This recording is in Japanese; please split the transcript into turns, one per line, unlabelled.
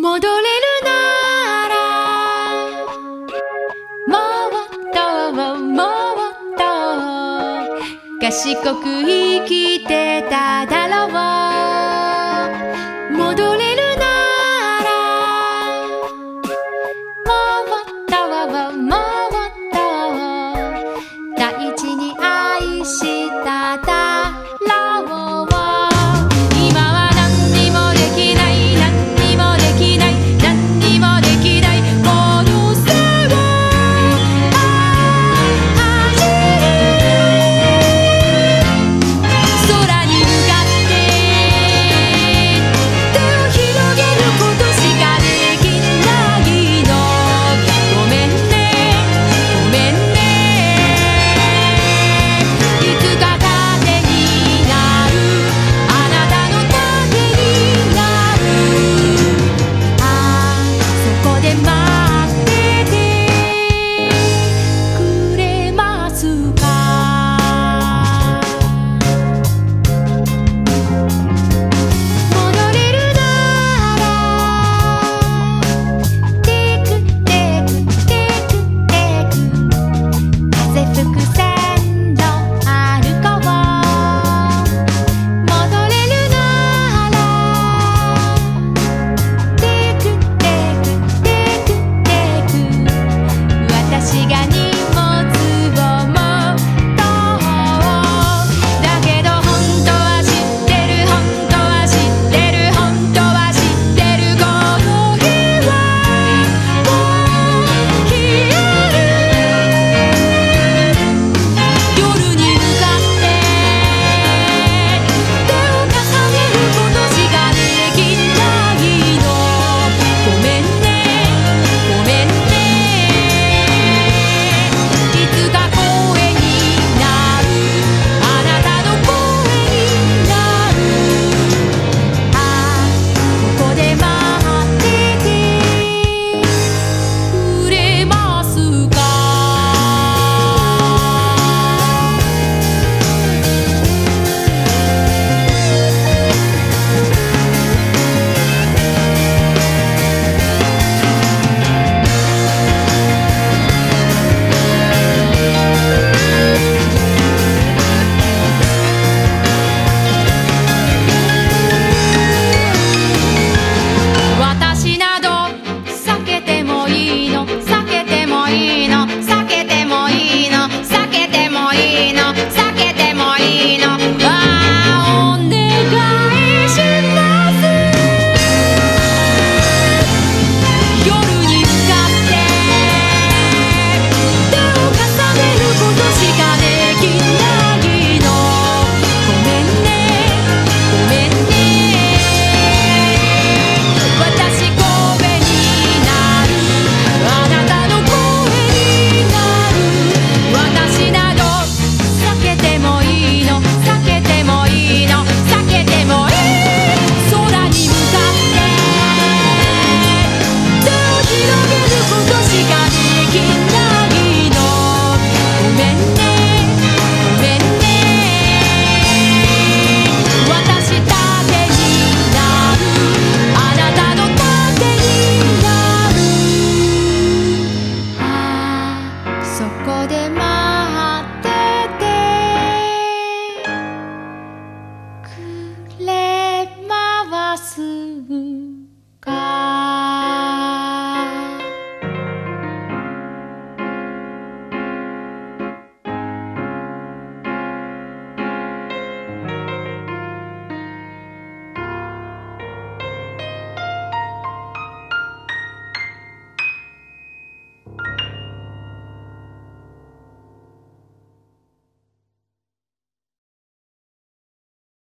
戻れるならもっともっと賢く生きてただろう。